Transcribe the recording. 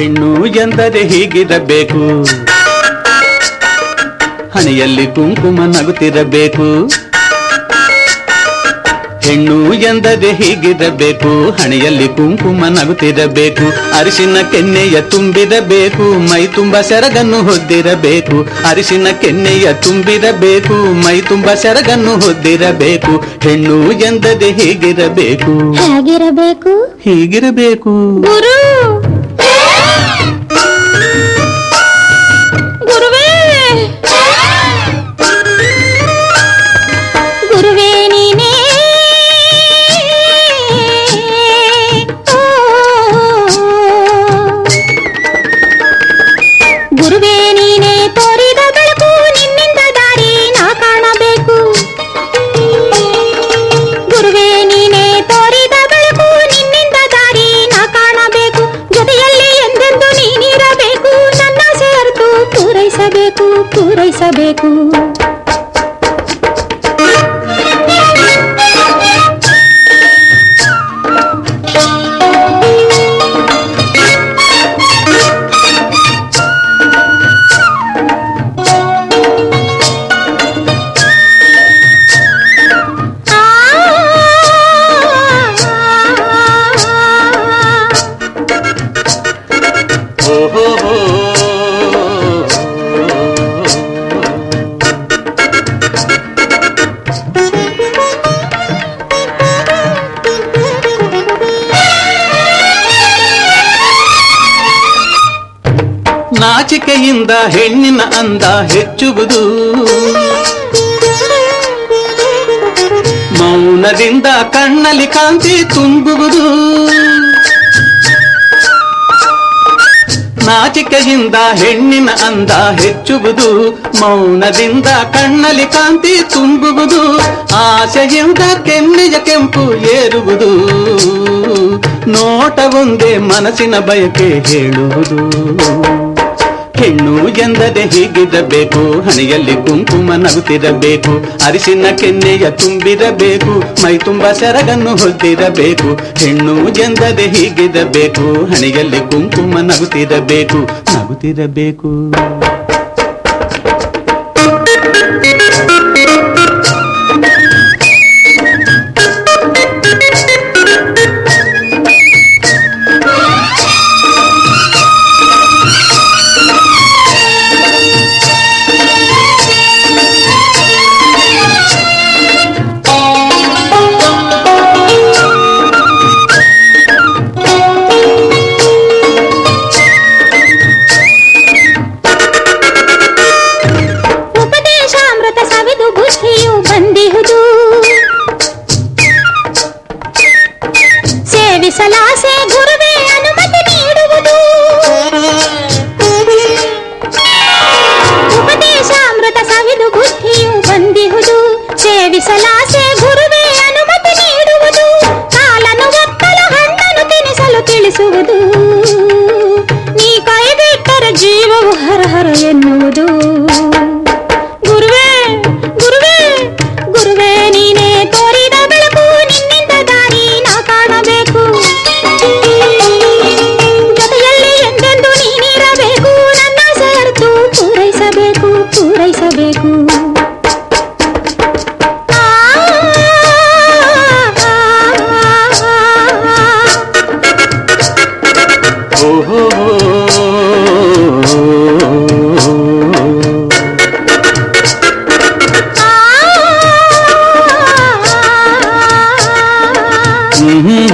ಹೆಣ್ಣು ಎಂದರೆ ಹೀಗಿರಬೇಕು. ಹಣೆಯಲ್ಲಿ ಕುಂಕುಮ ನಗುತ್ತಿರಬೇಕು. ಹೆಣ್ಣು ಎಂದರೆ ಹೀಗಿರಬೇಕು. ಹಣೆಯಲ್ಲಿ ಕುಂಕುಮ ನಗುತ್ತಿರಬೇಕು. ಅರಿಶಿನ ಕೆನ್ನೆಯ ತುಂಬಿರಬೇಕು. ಮೈ ತುಂಬ ಸೆರಗನ್ನು ಹೊದ್ದಿರಬೇಕು. ಅರಿಶಿನ ಕೆನ್ನೆಯ ತುಂಬಿರಬೇಕು. ಮೈ ತುಂಬ ಸೆರಗನ್ನು ಹೊದ್ದಿರಬೇಕು. ಹೆಣ್ಣು ಎಂದರೆ ಹೀಗಿರಬೇಕು. ಹೇಗಿರಬೇಕು? ಹೀಗಿರಬೇಕು. ಪೂರೈಸಬೇಕು. ನಾಚಿಕೆಯಿಂದ ಹೆಣ್ಣಿನ ಅಂದ ಹೆಚ್ಚುವುದು. ಮೌನದಿಂದ ಕಣ್ಣಲ್ಲಿ ಕಾಂತಿ ತುಂಬುವುದು. ನಾಚಿಕೆಯಿಂದ ಹೆಣ್ಣಿನ ಅಂದ ಹೆಚ್ಚುವುದು. ಮೌನದಿಂದ ಕಣ್ಣಲ್ಲಿ ಕಾಂತಿ ತುಂಬುವುದು. ಆಸೆಯಿಂದ ಕೆನ್ನೆಯ ಕೆಂಪು ಏರುವುದು. ನೋಟವೊಂದೇ ಮನಸ್ಸಿನ ಬಯಕೆ ಹೇಳುವುದು. ಹೆಣ್ಣು ಎಂದರೆ ಹೀಗಿರಬೇಕು. ಹಣೆಯಲ್ಲಿ ಕುಂಕುಮ ನಗುತ್ತಿರಬೇಕು. ಅರಿಶಿನ ಕೆನ್ನೆಯ ತುಂಬಿರಬೇಕು. ಮೈ ತುಂಬ ಸೆರಗನ್ನು ಹೊದ್ದಿರಬೇಕು ಹೆಣ್ಣು ಎಂದರೆ ಹೀಗಿರಬೇಕು. ಹಣೆಯಲ್ಲಿ ಕುಂಕುಮ ನಗುತ್ತಿರಬೇಕು. ನಗುತ್ತಿರಬೇಕು. ಸೇವಿಸಲಾಸೆ ಗುರುವೇ ಅನುಮತಿ ನೀಡುವುದು ಉಪದೇಶಾಮೃತ ಸವಿದು ಬುದ್ಧಿಯು ಬಂದಿಹುದು ಸೇವಿಸಲಾಸೆ ಗುರುವೇ ಅನುಮತಿ ನೀಡುವುದು ಕಾಲನು ಒತ್ತಲು ಹಣ್ಣನ್ನು ತಿನಿಸಲು ತಿಳಿಸುವುದು Mm-hmm.